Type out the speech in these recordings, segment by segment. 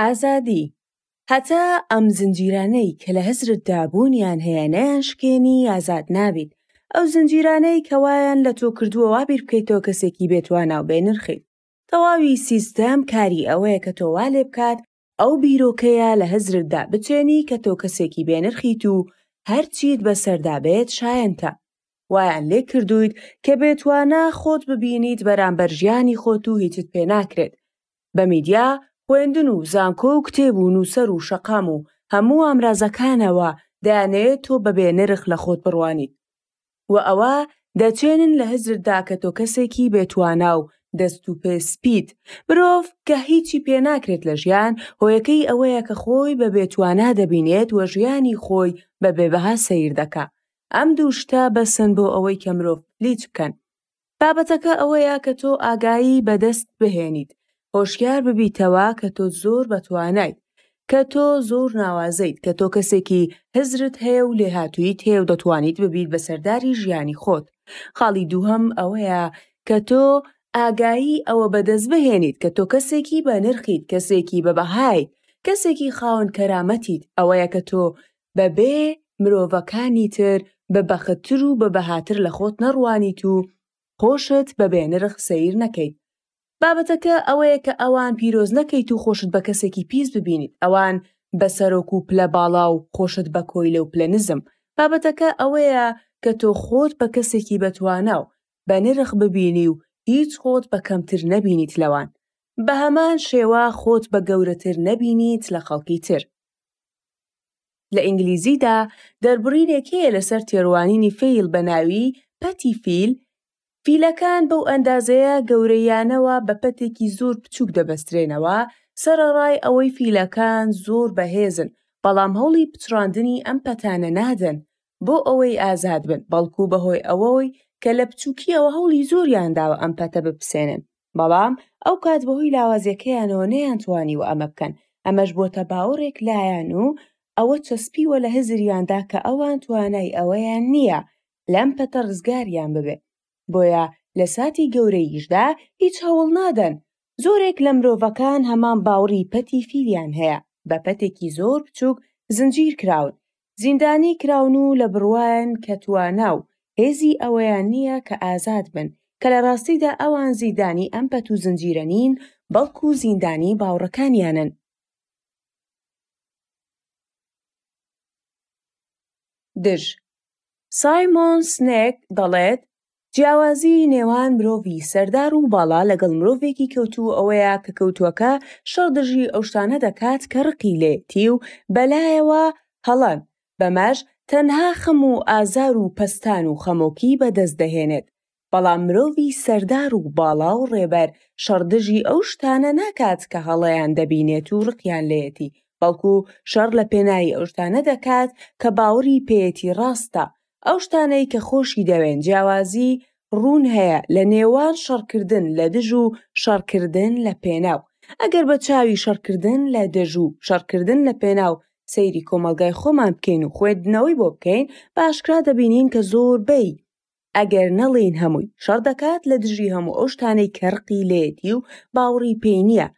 ئازادی، هەتا ئەم زنجیرانەی کە لە هزرت دا بوونیان هەیە نەیانشکێنی ئازاد نابیت، ئەو زنجیرانەی کە وایان لە تۆ کردووە وا بیر بکەیتەوە کەسێکی بێ توانا و بێ نرخیت، تەواوی سیستەم کاری ئەوەیە کە تۆ وا لێ بکات ئەو بیرۆکەیە لە هزرت دا بچێنی کە تۆ کەسێکی بێ نرخیت و هەر چیت بە سەردا بێت شایەنتە. وایان لێ کردوویت کە بێ توانا خۆت ببینیت بەرامبەر ژیانی خۆت و هیچت پێ ناکرێت بە میدیا خوێندن و زانکۆ و کتێب و نووسەر و شەقام و هەموو ئامرازەکانەوە دەیانەوێت تۆ بە بێ نرخ لە خۆت بڕوانیت و ئەوە دەچێنن لە هزرتدا کە تۆ کەسێکی بێ توانا و دەست و پێ سپیت مرۆڤ کە هیچی پێ ناکرێت لە ژیان هۆیەکەی ئەوەیە کە خۆی بە بێ توانا دەبینێت و ژیانی خۆی بە بێ بەها سەیر دەکا ئەم دوو شتە بەسن بۆ ئەوەی کە مرۆڤ پلیچ بکەن. بابەتەکە ئەوەیە کە تۆ ئاگایی بەدەست بهێنیت، هۆشیار ببیتەوە کە تۆ زۆر بەتوانایت، کە تۆ زۆر ناوازەیت، کە تۆ کەسێکی هزرت هەیە و لێهاتووییت هەیە و دەتوانیت ببیت بە سەرداری ژیانی خۆت. خاڵی دووهەم ئەوەیە کە تۆ ئاگایی ئەوە بەدەست بهێنیت کە تۆ کەسێکی بەنرخیت، کەسێکی بەبەهایت، کەسێکی خاوەن کەرامەتیت، ئەوەیە کە تۆ بە بێ مرۆڤەکانی تر بە بەختتر و بە بەهاتر لە خۆت نەڕوانیت و خۆشت بە بێ نرخ سەیر نەکەیت بابەتەکە ئەوەیە کە ئەوان پیرۆز نەکەیت و خۆشت بە کەسێکی پیس ببینیت ئەوان بە سەرۆک و پلە باڵا و خۆشت بە کۆیلە و پلە نزم بابەتەکە ئەوەیە کە تۆ خۆت بە کەسێکی بەتوانا و بە نرخ ببینی و هیچ خۆت بە کەمتر نەبینیت لەوان بە هەمان شێوە خۆت بە گەورەتر نەبینیت لە خەڵکی تر. لە ئینگلیزیدا دەربڕینێک هەیە لەسەر تێڕوانینی فیل بە ناوی، پەتی فیل، فیلەکان بەو ئەندازەیە گەورەییانەوە بە پەتێکی زۆر بچووک دەبەسترێنەوە، سەرەڕای ئەوەی فیلەکان زۆر بەهێزن، بەڵام هەوڵی پچڕاندنی ئەم پەتانە نادەن بۆ ئەوەی ئازاد بن، بەڵکو بەهۆی ئەوەی کە لە بچووکییەوە هەوڵی زۆریان داوە ئەم پەتە بپسێنن. بەڵام ئەو کات بەهۆی لاوازیەکەیانەوە نەیانتوانیوە ئەمە بکەن، ئەمەش بۆتە باوڕێک لایان و ئەوە چەسپیوە لە هزریاندا کە ئەوان توانای ئەوەیان نییە لەم پەتە ڕزگاریان ببێ، بۆیە لە ساتی گەورەییشدا هیچ هەوڵنادەن، زۆرێک لە مرۆڤەکان هەمان باوڕی پەتی فیلیان هەیە، بە پەتێکی زۆر بچووک زنجیرکراون، زیندانی کراون و لە بڕوایان کە توانا و هێزی ئەوەیان نییە کە ئازاد بن، کە لە ڕاستیدا ئەوان زیندانی ئەم پەت و زنجیرە نین، بەڵکو زیندانی باوڕەکانیانن. دژ. سایمۆن سنێک دەڵێت، جیاوازیی نێوان مرۆڤی سەردار و باڵا لەگەڵ مرۆڤێکی کەوتوو ئەوەیە کە کەوتووەکە شەڕ دژی ئەو شتانە دەکات کە ڕقی لێیەتی و بەلایەوە هەڵەن، بەمەش تەنها خەم و ئازار و پەستان و خەمۆکی بەدەست دەهێنێت، بەڵام مرۆڤی سەردار و باڵا و ڕێبەر شەڕ دژی ئەو شتانە ناکات کە هەڵەیان دەبینێت و ڕقیان لێیەتی، بەڵکو شەڕ لە پێناوی ئەو شتانە دەکات کە باوەڕی پێیەتی ڕاستە، ئەو شتانەی کە خۆشی دەوێن جیاوازی ڕوون هەیە لە نێوان شەڕکردن لە دژ و شەڕکردن لە پێناو ئەگەر بە چاوی شەڕکردن لە دژ و شەڕکردن لە پێناو سەیری کۆمەڵگای خۆمان بکەین و خوێندنەوەی بۆ بکەین بە ئاشکرا دەبینین کە زۆربەی ئەگەر نەڵێین هەمووی شەڕ دەکات لە دژی هەموو ئەو شتانەی کە ڕقی لێیەتی و باوڕی پێی نییە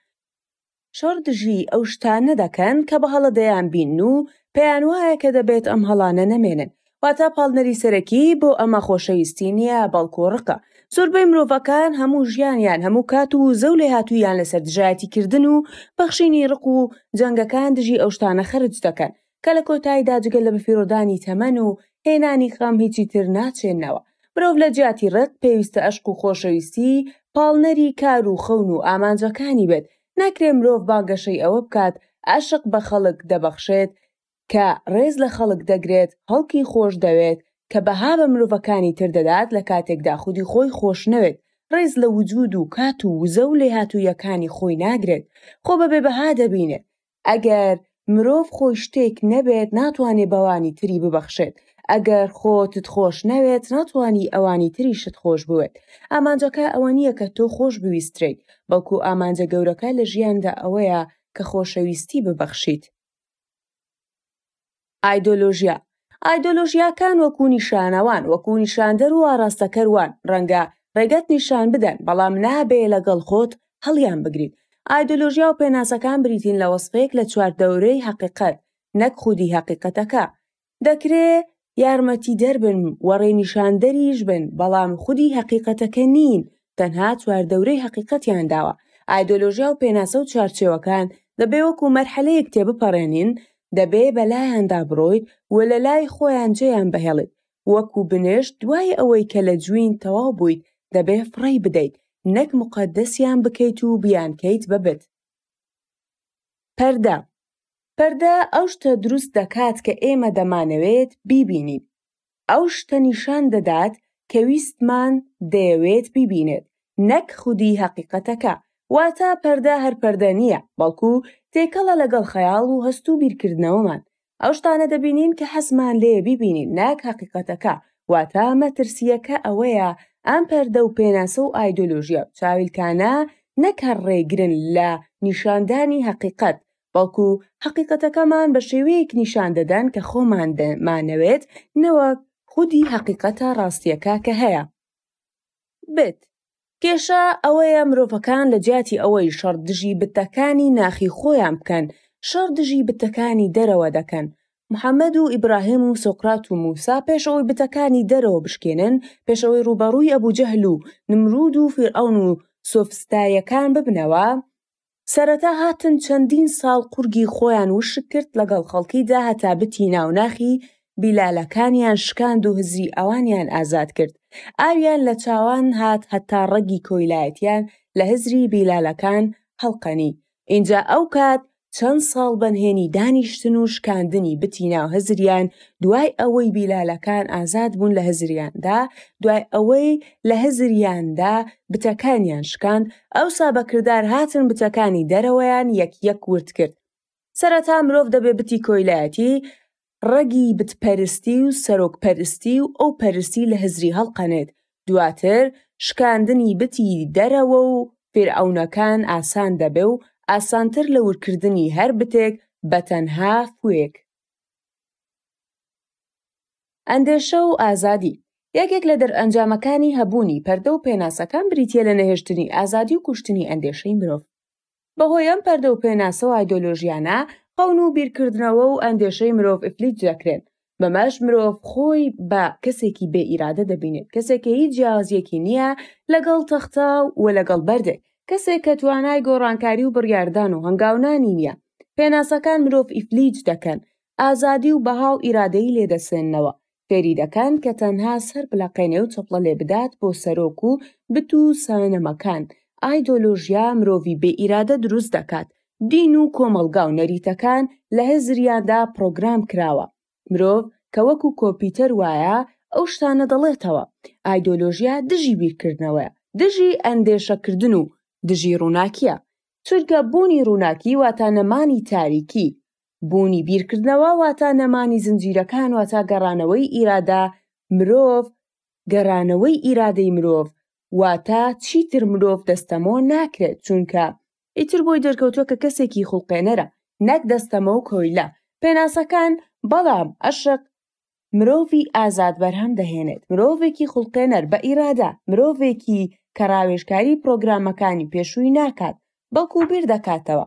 شەڕ دژی ئەو شتانە دەکەن کە بە هەڵە دەیانبینن و پێیان وایە کە دەبێت ئەم هەڵانە نەمێنن. واتە پاڵنەری سەرەکی بۆ ئەمە خۆشەویستی نییە، بەڵکو ڕقە. زۆربەی مرۆڤەکان هەموو ژیانیان، هەموو کات و وزە و لێهاتووییان لەسەر دژایەتیکردن و پەخشینی ڕق و جەنگەکان دژی ئەو شتانە خەرج دەکەن. کە لە کۆتاییدا جگە لە بەفیڕۆدانی تەمەن و هێنانی خەم هیچی تر ناچێننەوە. مرۆڤ لە جیاتی ڕق، پێویستە ئەشق و خۆشەویستی، پاڵنەری کار و خەون و ئامانجەکانی بێت. ناکرێ مرۆڤ بانگەشەی ئەوە بکات ئەشق بە خەڵک دەبەخشێت کە ڕێز لە خەڵک دەگرێت، خەڵکی خۆش دەوێت، کە بەها بە مرۆڤەکانی تر دەدات لە کاتێکدا خودی خۆی خۆش نەوێت، ڕێز لە وجوود و کات و وزە و لێهاتووییەکانی خۆی ناگرێت، خۆ بە بێبەها دەبینێت. ئەگەر مرۆڤ خۆی شتێک نەبێت ناتوانێت بەوانی تری ببەخشێت ئەگەر خۆتت خۆش نەوێت ناتوانی ئەوانی تریشت خۆش بوێت ئامانجەکە ئەوە نییە کە تۆ خۆش بویستریت بەڵکو ئامانجە گەورەکە لە ژیاندا ئەوەیە کە خۆشەویستی ببەخشیت ئایدۆلۆژیا ئایدۆلۆژیاکان وەکوو نیشانەوان وەکوو نیشاندەر و ئاراستەکەر وان ڕەنگە ڕێگەت نیشان بدەن بەڵام نابێ لەگەڵ خۆت هەڵیان بگریت ئایدۆلۆژیا و پێناسەکان بریتین لە وەسفێک لە چواردەورەی هەقیقەت نەک خودی هەقیقەتەکە دەکرێ یارمەتیدەربن و ڕێنیشاندەریش بن بەڵام خودی هەقیقەتەکە نین تەنها چواردەورەی هەقیقەتیان داوە ئایدۆلۆژیا و پێناسە و چوارچێوەکان دەبێ وەکو مەرحەلەیەک تێبپەڕێنین دەبێ بەلایاندا بڕۆیت و لەلای خۆیان جێیان بهێڵیت وەکو بنێشت دوای ئەوەی کە لە جوین تەواو بوویت دەبێ فڕێی بدەیت نەک موقەدەسیان بکەیت و بیانکەیت بە بت پەردە. پەردە ئەو شتە دروست دەکات کە ئێمە دەمانەوێت بیبینین، ئەو شتە نیشان دەدات کە ویستمان دەیەوێت بیبینێت، نەک خودی هەقیقەتەکە، واتە پەردە هەر پەردە نییە، بەڵکو تێکەڵە لەگەڵ خەیاڵ و هەست و بیرکردنەوەمان، ئەو شتانە دەبینین کە حەزمان لێیە بیبینین، نەک هەقیقەتەکە، واتە مەترسییەکە ئەوەیە ئەم پەردە و پێناسە و ئایدۆلۆژیا و چاویلکانە نەک هەر ڕێگرن لە نیشاندانی هەقیقەت، بەڵکو هەقیقەتەکەمان بە شێوەیەک نیشان دەدەن کە خۆمان دەمانەوێت نەوەک خودی هەقیقەتە ڕاستییەکە کە هەیە بێت. کێشە ئەوەیە مرۆڤەکان لە جیاتی ئەوەی شەڕ دژی بتەکانی ناخی خۆیان بکەن، شەڕ دژی بتەکانی دەرەوە دەکەن. محەمەد و ئیبراهیم و سۆقرات و موسا پێش ئەوەی بتەکانی دەرەوە بشکێنن، پێش ئەوەی ڕووبەڕووی ئەبوجەهل و نمرود و فیرعەون و سۆفستایەکان ببنەوە، سەرەتا هاتن چەندین ساڵ قورگی خۆیان وشک کرد لەگەڵ خەڵکیدا هەتا بتی ناو ناخی بیلالەکانیان شکاند و هزری ئەوانیان ئازاد کرد ئاویان لە چاوان هات هەتا ڕەگی کۆیلایەتیان لە هزری بیلالەکان هەڵقەنی ئینجا ئەو کات چەند ساڵ بەنهێنی دانیشتن و شکاندنی بتی ناو هزریان دوای ئەوەی بیلالەکان ئازاد بوون لە هزریاندا دوای ئەوەی لە هزریاندا بتەکانیان شکاند ئەوسا بە کردار هاتن بتەکانی دەرەوەیان یەک یەک ورد کرد. سەرەتا مرۆڤ دەبێ بتی کۆیلایەتی، ڕەگی بتپەرستی و سەرۆکپەرستی و ئەو پەرستی لە هزری هەڵقەنێت، دواتر شکاندنی بتی دەرەوە و فیرعەونەکان ئاسان دەبێ و ئاسانتر لە وردکردنی هەر بتێک بە تەنها فوێک. ئەندێشە و ئازادی یەکێک لە دەرئەنجامەکانی هەبوونی پەردە و پێناسەکان بریتە لە نەهێشتنی ئازادی و کوشتنی ئەندێشەی مرۆڤ بەهۆی ئەم پەردە و پێناسە و ئایدۆلۆژیانە خەون و بیرکردنەوە و ئەندێشەی مرۆڤ ئفلیج دەکرێن بەمەش مرۆڤ خۆی بە کەسێکی بێ ئیرادە دەبینێت کەسێکی هیچ جیاوازیەکی نییە لەگەڵ تەختە و لەگەڵ بەردێک کەسێک کە توانای گۆڕانکاری و بڕیاردان و هەنگاونانی نییە پێناسەکان مرۆڤ ئیفلیج دەکەن ئازادی و بەها و ئیرادەی لێ دەسێننەوە، فێری دەکەن کە تەنها سەر بلەقێنێ و چەپڵە لێ بدات بۆ سەرۆک و بت و سانەمەکان، ئایدۆلۆژیا مرۆڤی بێ ئیرادە دروست دەکات، دین و کۆمەڵگا و نەریتەکان لە هزریاندا پرۆگرام کراوە، مرۆڤ کە وەکو کۆمپیوتەر وایە ئەو شتانە دەڵێتەوە، ئایدۆلۆژیا دژی بیرکردنەوەیە، دژی ئەندێشەکردن و دژی ڕووناکییە، چونکە بوونی ڕووناکی واتا نەمانی تاریکی، بوونی بیرکردنەوە واتا نەمانی زنجیرەکان واتا گەڕانەوەی ئیرادە، مرۆڤ، گەرانەوەی ئیرادەی مرۆڤ واتا چیتر مرۆڤ دەستەمۆ ناکرێت چونکە ئیتر بۆی دەرکەوتوە کە کەسێکی خوڵقێنەرە نەک دەستەمۆ و کۆیلە پێناسەکان بەڵام ئەشق مرۆڤی ئازاد بەرهەم دەهێنێت مرۆڤێکی خوڵقێنەر بە ئیرادە مرۆڤێکی کە ڕاوێژکاری پڕۆگرامەکانی پێشووی ناکات بەڵکو بیردەکاتەوە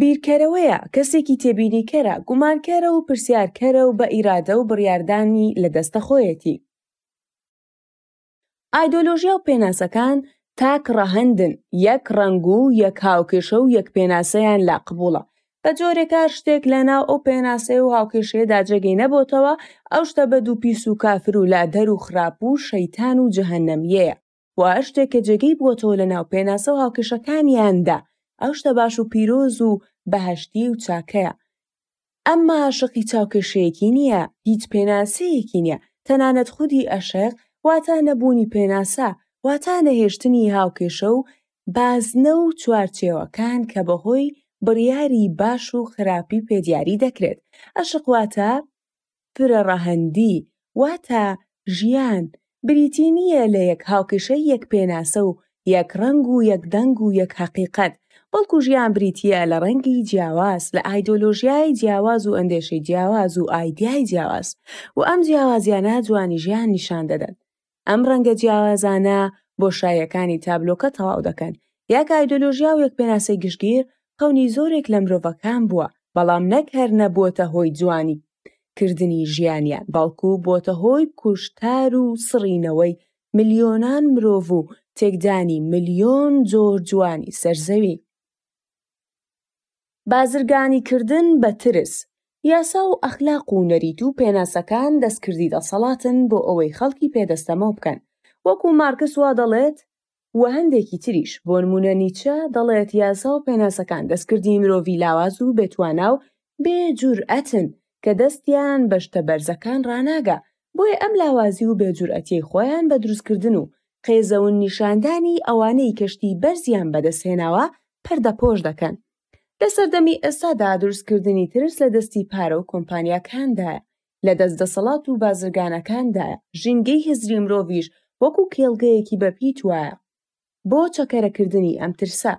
بیرکەرەوەیە، کەسێکی تێبینیکەرە، گومانکەرە و پرسیارکەرە و بە ئیرادە و بڕیاردانی لە دەستە خۆیەتی. ئایدۆلۆژیا و پێناسەکان تاک ڕەهەندن، یەک ڕەنگ و یەک هاوکێشە و یەک پێناسەیان لا قبوڵە، بە جۆرێک هەر شتێک لە ناو ئەو پێناسەی و هاوکێشەیەدا جێگەی نەبۆتەوە، ئەو شتە بەد و پیس و کافر و لادەر و خراپ و شەیتان و جەهەنەمییەیە. بۆ هەر شتێک کە جێگەی بووەتەوە لە ناو پێناسە و هاوکێشەکانیاندا ئەو شتە باش و پیرۆز و بەهشتی و چاکەیە ئەمما عاشقی چاوکێشەیەکی نییە هیچ پێناسەیەکی نییە تەنانەت خودی ئەشق واتا نەبوونی پێناسە واتا نەهێشتنی هاوکێشە و بازنە و چوارچێوەکان کە بەهۆی بڕیاری باش و خراپی پێدیاری دەکرێت ئەشق واتا فرەڕەهەندی، واتە ژیان، بریتی نییە لە یەک هاوکێشەی یەک پێناسە و یەک ڕەنگ و یەک دەنگ و یەک هەقیقەت، بەڵکو ژیان بریتییە لە ڕەنگی جیاواز، لە ئایدۆلۆژیای جیاواز و ئەندێشەی جیاواز و ئایدیای جیاواز و ئەم جیاوازییانە جوانی ژیان نیشان دەدەن. ئەم ڕەنگە جیاوازانە بۆشاییەکانی تابلۆکە تەواو دەکەن. یاکە ئایدۆلۆژیا و یەک پێناسەی گشتگیر خەونی زۆرێک لە مرۆڤەکان بووە، بەڵام نەک هەر نەبووەتە هۆی جوانی کردنی ژیانیان، بەڵکو بۆتە هۆی کوشتار و سڕینەوەی ملیۆنان مرۆڤ و تێکدانی ملیۆن جۆر جوانی سەر زەوی. بازرگانیکردن بە ترس، یاسا و ئەخلاق و نەریت و پێناسەکان دەستکردی دەسەڵاتن بۆ ئەوەی خەڵکی پێ دەستەمۆ بکەن، وەکو مارکس وا دەڵێت و هەندێکی تریش، بۆ نموونە نیچە، دەڵێت یاسا و پێناسەکان دەستکردی مرۆڤی لاواز و بێتوانا و بێ جورئەتن کە دەستیان بە شتە بەرزەکان ڕاناگا، بۆیە ئەم لاوازی و بێ جورئەتیەی خۆیان بە دروستکردن و قێزەون نیشاندانی ئەوانەی کەشتی بەرزیان بەدەستهێناوە پەردەپۆش دەکەن. لە سەردەمی ئێستادا دروستکردنی ترس لە دەستی پارە و کۆمپانیاکاندایە، لە دەست دەسەڵات و بازرگانەکاندایە، ژینگەی هزری مرۆڤیش وەکو کێڵگەیەکی بەپیت وایە بۆ چەکەرەکردنی ئەم ترسە،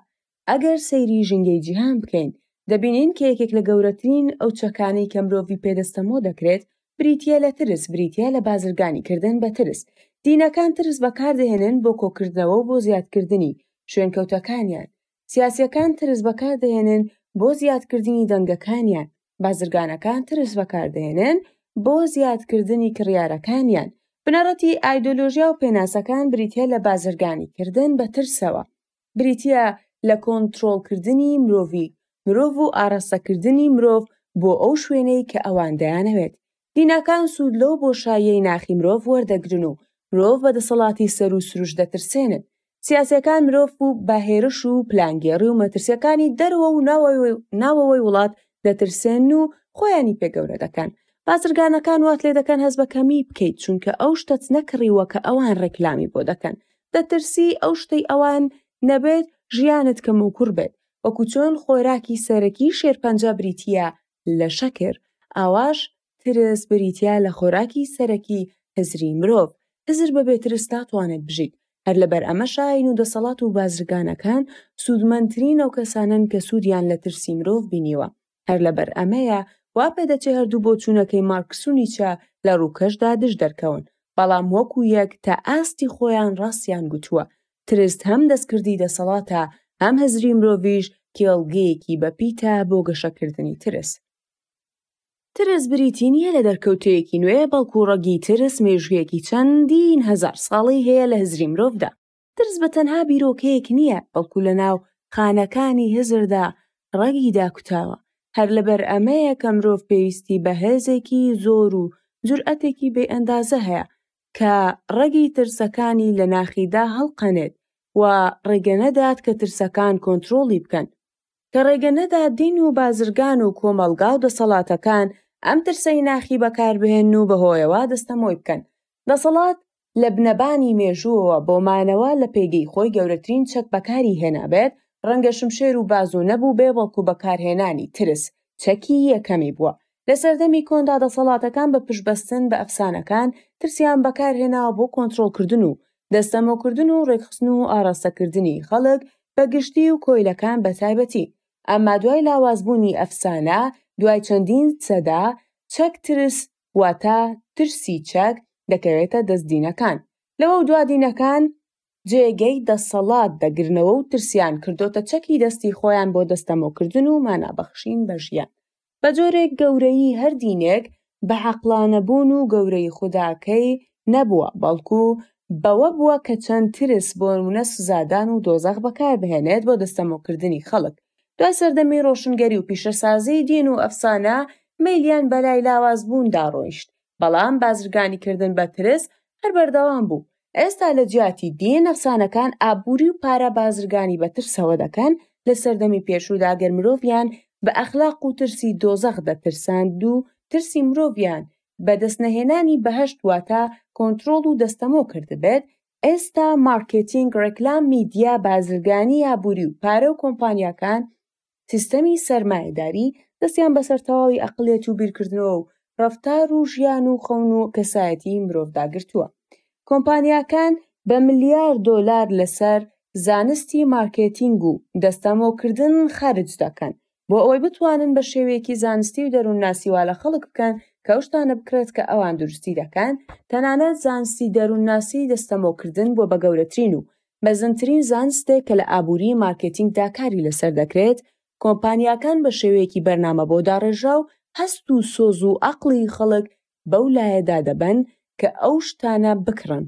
ئەگەر سەیری ژینگەی جیهان بکەین، دەبینین کە یەکێک لە گەورەترین ئەو چەکانەی کە مرۆڤی پێ دەستەمۆ دەکرێت بریتییە لە ترس، بریتییە لە بازرگانیکردن بە ترس. دینەکان ترس بەکاردەهێنن بۆ کۆکردنەوە و بۆ زیادکردنی، شوێنکەوتەکانیان. سیاسییەکان ترس بەکاردەهێنن بۆ زیادکردنی دەنگەکانیان. بازرگانەکان ترس بەکاردەهێنن بۆ زیادکردنی کڕیارەکانیان. بنەڕەتی ئایدۆلۆژیا و پێناسەکان بریتییە لە بازرگانیکردن بە ترسەوە. بریتییە لە کۆنترۆڵکردنی مرۆڤی مرۆڤ و ئاراستەکردنی مرۆڤ بۆ ئەو شوێنەی کە ئەوان دەیانەوێت. دیناکان سوود لەو بۆشاییەی ناخی مرۆڤ وەردەگرن و مرۆڤ بە دەسەڵاتی سەر و سروشت دەترسێنن. سیاسییەکان مرۆڤ بە هێرش و پلانگێڕی و مەترسییەکانی دەرەوە و ناوەوەی وڵات دەترسێنن و خۆیانی پێ گەورە دەکەن. بازرگانەکان وات لێدەکەن هەست بە کەمی بکەیت چونکە ئەو شتەت نەکڕیوە کە ئەوان ڕێکلامی بۆ دەکەن، دەترسی ئەو شتەی ئەوان نەبێت ژیانت کەموکوڕ بێت، وەکو چۆن خۆراکی سەرەکی شێرپەنجە بریتییە لە شەکر، ئاواش ترس بریتییە لە خۆراکی سەرەکی هزری مرۆڤ، هزر بە بێ ترس ناتوانێت بژیت، هەر لەبەر ئەمەشە ئاین و دەسەڵات و بازرگانەکان سوودمەندترین ئەو کەسانەن کە سوودیان لە ترسی مرۆڤ بینیوە، هەر لەبەر ئەمەیە وا پێدەچێ هەردوو بۆچوونەکەی مارکس و نیچە لە ڕووکەشدا دژ دەرکەون، بەڵام وەکوو یەک تا ئاستی خۆیان ڕاستیان گوتووە. ترس هەم دەستکردی دەسەڵاتە، هەم هزری مرۆڤیش کێڵگەیەکی بەپیتە بۆ گەشەکردنی ترس. ترس بریتی نییە لە دەرکەوتەیەکی نوێ، بەڵکوو ڕەگی ترس مێژوویەکی چەندین هەزار ساڵی هەیە لە هزری مرۆڤدا. ترس بە تەنها بیرۆکەیەک نییە بەڵکو لە ناو خانەکانی هزردا ڕەگی داکوتاوە هەر لەبەر ئەمەیە کە مرۆڤ پێویستی بە هێزێکی زۆر و جورئەتێکی بێ ئەندازە هەیە کە ڕەگی ترسەکانی لە ناخیدا هەڵقەنێت و ڕێگە نەدات کە ترسەکان کۆنتترۆڵی بکەن کە ڕێگە نەدا دین و بازرگان و کۆمەلگا و دەسەڵاتەکان ئەم ترسەی ناخی بەکاربهێن و بەهۆیەوە دەستەمۆی بکەن دەسەڵات لە بنەبانی مێژووەوە بۆ مانەوە لە پێگەی خۆی گەورەترین چەک بەکاری هێنابێت، ڕەنگە شمشێر و بازوو نەبووبێ بەڵکو بەکارهێنانی ترس چەکی یەکەمی بووە. لە سەردەمی کۆندا دەسەڵاتەکان بە پشتبەستن بە ئەفسانەکان ترسیان بەکارهێناوە بۆ کۆنترۆڵکردن و دەستەمۆکردن و ڕێکخستن و ئاراستەکردنی خەڵک بە گشتی و کۆیلەکان بە تایبەتی. ئەمما دوای لاوازبوونی ئەفسانە، دوای چەندین سەدە، چەک ترس واتە ترسی چەک دەکەوێتە دەست دینەکان لەوە دوا دینەکان جێگەی دەسەڵات دەگرنەوە و ترسیان کردۆتە چەکی دەستی خۆیان بۆ دەستەمۆکردن و مانابەخشین بە ژیان بە جۆرێک گەورەیی هەر دینێک بە عقلانەبوون و گەورەی خوداکەی نەبووە بەڵکو بەوە بووە کە چەند ترس بۆ نمونە سزادان و دۆزەخ بەکاربهێنێت بۆ دەستەمۆکردنی خەڵک دوای سەردەمی ڕۆشنگەری و پیشەسازیی دین و ئەفسانە، مەیلیان بە لای لاوازبووندا ڕۆیشت، بەڵام بازرگانیکردن بە ترس هەر بەردەوام بوو. ئێستا لە جیاتی دین، ئەفسانەکان ئابووری و پارە بازرگانی بە ترسەوە دەکەن، لە سەردەمی پێشوودا گەر مرۆڤیان بە ئەخلاق و ترسی دۆزەخ دەترساند و ترسی مرۆڤیان بە دەستنەهێنانی بەهەشت واتە کۆنترۆڵ و دەستەمۆ کردبێت، ئێستا مارکێتینگ، ڕێکلام، میدیا، بازرگانی ئابووری و پارە و کۆمپانیاکان، سیستەمی سەرمایەداری، دەستیان بەسەر تەواوی ئەقڵیەت و بیرکردنەوە و ڕەفتار و ژیان و خەون و کەسایەتیی مرۆڤدا گرتووە. کۆمپانیاکان بە ملیار دۆلار لەسەر زانستی مارکێتینگ و دەستەمۆکردن خەرج دەکەن، بۆ ئەوەی بتوانن بە شێوەیەکی زانستی و دەروونناسی وا لە خەڵک بکەن کە ئەو شتانە بکڕێت کە ئەوان دروستی دەکەن، تەنانەت زانستی دەروونناسی دەستەمۆکردن بووە بە گەورەترین و مەزنترین زانستێک کە لە ئابووریی مارکێتینگدا کاری لەسەر دەکرێت، کۆمپانیاکان بە شێوەیەکی بەرنامەبۆ داڕێژراو هەست و سۆز و عەقڵی خەڵک بەو لایەدا دەبەن کە ئەو شتانە بکڕن.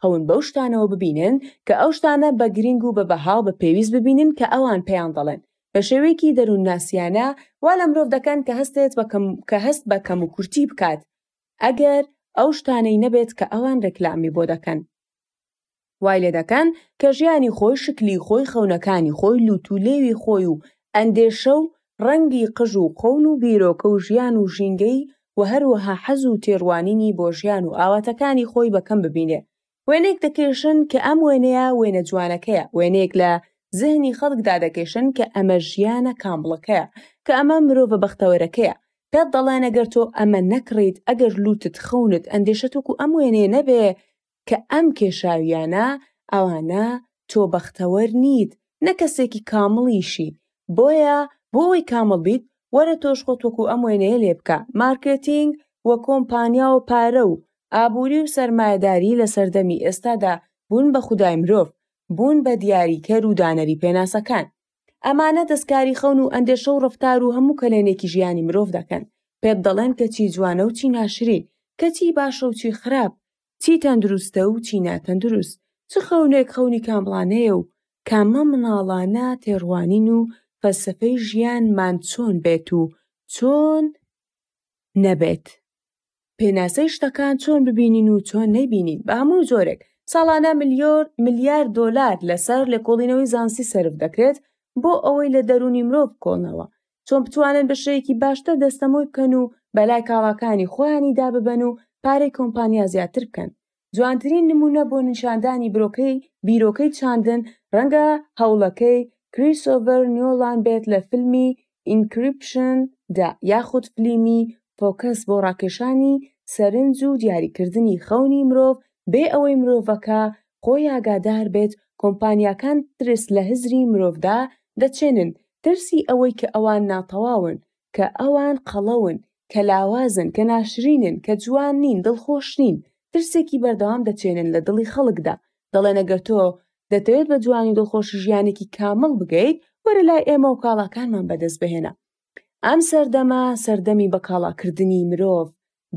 خەون بەو شتانەوە ببینن کە ئەو شتانە بە گرینگ و بە بەها و بە پێویست ببینن کە ئەوان پێیان دەڵێن. بە شێوەیەکی دەروونناسییانە وا لە مرۆڤ دەکەن کە هەستێت بە کەم کە هەست بە کەموکورتی بکات ئەگەر ئەو شتانەی نەبێت کە ئەوان ڕێکلامی بۆ دەکەن. وای لێ دەکەن کە ژیانی خۆی، شکلی خۆی، خەونەکانی خۆی، لووت و لێوی خۆی و ئەندێشە و ڕەنگی قژ و قۆن و بیرۆکە و ژیان و ژینگەی و هەروەها حەز و تێڕوانینی بۆ ژیان و ئاواتەکانی خۆی بە کەم ببینێ وێنەیەک دەکێشن کە ئەم وێنەیە وێنە جوانەکەیە وێنەیەک لە زهنی خەڵکدا دەکێشن کە ئەمە ژیانە کامڵەکەیە کە ئەمە مرۆڤە بەختەوەرەکەیە پێت دەڵێن ئەگەر تۆ ئەمە نەکڕیت ئەگەر لووتت خەونت ئەندێشەت وەکو ئەم وێنەیە نەبێ کە ئەم کێشاویانە ئەوانە تۆ بەختەوەر نیت نە کەسێکی کامڵیشی بۆیە بۆ ئەوەی کامڵ بیت وەرە تۆش خۆت وەکو ئەم وێنەیە لێ بکە مارکێتینگ و کۆمپانیا و پارە و ئابوری و سەرمایەداری لە سەردەمی ئێستادا بوون بە خودای مرۆڤ بوون بە دیاریکەر و دانەری پێناسەکان ئەمانە دەستکاری خەون و ئەندێشە و ڕفتار و هەموو کەلێنێکی ژیانی مرۆڤ دەکەن پێت دەڵێن کە چی جوانە و چی ناشرین کە چی باشە و چی خراپ چی تەندروستە و چی ناتەندروست چ خەونێک خەونی کامڵانەیە و کامە مناڵانە تێڕوانین و فەلسەفەی ژیانمان چۆن بێت و چۆن نەبێت. پێناسەی شتەکان چۆن ببینین و چۆن نەیبینین بە هەموو جۆرێک ساڵانە ملیۆر ملیار دۆلار لەسەر لێکۆڵینەوەی زانسی سرف دەکرێت بۆ ئەوەی لە دەروونی مرۆڤ کۆنەوە چۆن بتوانن بە شێوەیەکی باشتر دەستەمۆی بکەن و بەلای کاڵاکانی خۆیانی داببەن و پارەی کۆمپانیا زیاتر بکەن جوانترین نموونە بۆ نیشاندانی برۆکەی بیرۆکەی چاندن ڕەنگە هەوڵەکەی کریسۆڤەر نیۆڵان بێت لە فیلمی Inception دا یاخود فلیمی فۆکەس بۆ ڕاکێشانی سەرنج و دیاریکردنی خەونی مرۆڤ بێ ئەوەی مرۆڤەکە خۆی ئاگادار بێت کۆمپانیاکان ترس لە هزری مرۆڤدا دەچێنن ترسی ئەوەی کە ئەوان ناتەواون کە ئەوان قەڵەون، کە لاوازن، کە ناشرینن، کە جوان نین، دڵخۆش نین. ترسێکی بەردەوام دەچێنن لە دڵی خەڵکدا. دەڵێن ئەگەر تۆ دەتەوێت بە جوانی و دڵخۆشی ژیانێکی کامڵ بگەیت، وەرە لای ئێمە و کاڵاکانمان بەدەست بهێنە. ئەم سەردەمە، سەردەمی بەکاڵاکردنی مرۆڤ،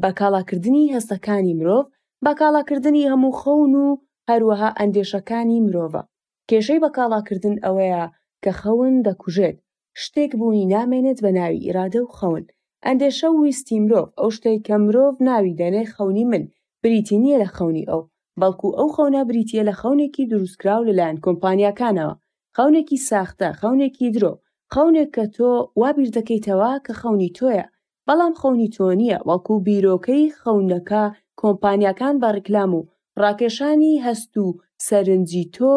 بەکاڵاکردنی هەستەکانی مرۆڤ، بەکاڵاکردنی هەموو خەون و هەروەها ئەندێشەکانی مرۆڤە. کێشەی بە کاڵا کردن ئەوەیە کە خەون دەکوژێت، شتێک بوونی نامێنێت بە ناوی ئیرادە و خەون. ئەندێشە و ویستی مرۆڤ، ئەو شتەی کە مرۆڤ ناوی دەنێ خەونی من، بریتی نییە لە خەونی ئەو، بەڵکو ئەو خەونە بریتییە لە خەونێکی دروستکراو لە لایەن کۆمپانیاکانەوە، خەونێکی ساختە، خەونێکی درۆ، خەونێک کە تۆ وا بیردەکەیتەوە کە خەونی تۆیە، بەڵام خەونی تۆ نییە بەڵکو بیرۆکەی خەونەکە کۆمپانیاکان بە ڕیکلام و ڕاکێشانی هەست و سەرنجی تۆ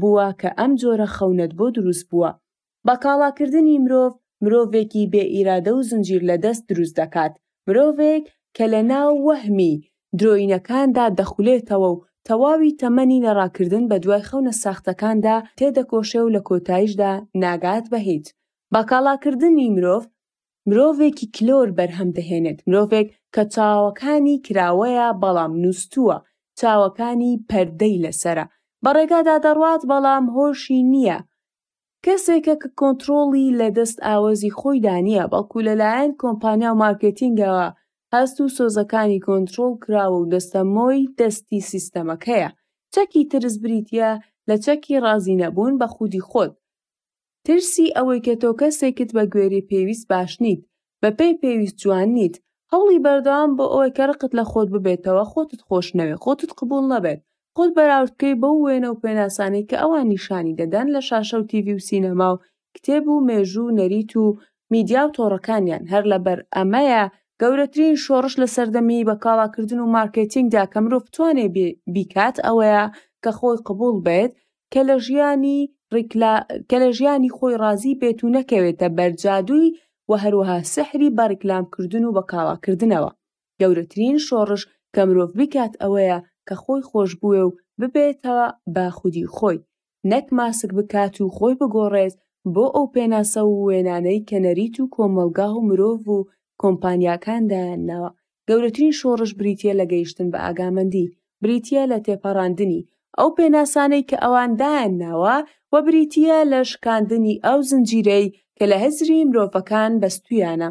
بووە کە ئەم جۆرە خەونەت بۆ دروست بووە بە کاڵاکردنی مرۆڤ مرۆڤێکی بێ ئیرادە و زنجیر لە دەست دروست دەکات مرۆڤێک کە لە ناو وەهمی درۆینەکاندا دەخولێتەوە و تەواوی تەمەنی لە ڕاکردن بە دوای خەونە ساختەکاندا تێدەکۆشێ و لە کۆتایشدا ناگات بە هیچ بە کاڵاکردنی مرۆڤ مرۆڤێکی کلۆر بەرهەم دەهێنێت، مرۆڤێک کە چاوەکانی کراوەیە بەڵام نوستووە، چاوەکانی پەردەی لەسەرە، بە ڕێگادا دەڕوات بەڵام هۆشی نییە، کەسێکە کە کۆنتڕۆڵی لە دەست ئاوەزی خۆیدا نییە، بەڵکو لەلایەن کۆمپانیا و مارکێتینگەوە هەست و سۆزەکانی کۆنتڕۆڵ کراوە و دەستەمۆی دەستی سیستەمەکەیە، چەکی ترس بریتییە لە چەکی ڕازینەبوون بە خودی خۆت، ترسی ئەوەی کە تۆ کەسێکت بە گوێری پێویست باش نیت، بە پێی پێویست جوان نیت، هەوڵی بەردەوام بۆ ئەوەی کە ڕقت لە خۆت ببێتەوە، خۆتت خۆش نەوێت، خۆتت قبوڵ نەبێت، خۆت بەراورد بکەیت بەو وێنە و پێناسانەی کە ئەوان نیشانی دەدەن لە شاشە و تیڤی و سینەما و کتێب و مێژوو و نەریت و میدیا و تۆڕەکانیان، هەر لەبەر ئەمەیە گەورەترین شۆڕش لە سەردەمی بەکاڵاکردن و مارکێتینگدا کە مرۆڤ بتوانێت بیکات ئەوەیە کە خۆی قبوڵ بێت، کە لە ژیانی ڕیکلا کە لە ژیانی خۆی ڕازی بێت و نەکەوێتە بەر جادووی و هەروەها سحری بە ڕیکلام کردن و بە کاڵا کردنەوە گەورەترین شۆڕش کە مرۆڤ بیکات ئەوەیە کە خۆی خۆش بوێ و ببێتە بە خودی خۆی نەک ماسک بکات و خۆی بگۆڕێت بۆ ئەو پێناسە و وێنانەی کە نەریت و کۆمەڵگا و مرۆڤ و کۆمپانیاکان دایانناوە گەورەترین شۆڕش بریتیە لە گەیشتن بە ئاگامەندی، بریتیە لە تێپەڕاندنی ئەو پێناسانەی کە ئەوان دایانناوە و بریتیە لە شکاندنی ئەو زنجیرەی کە لە هزری مرۆڤەکان بەستویانە.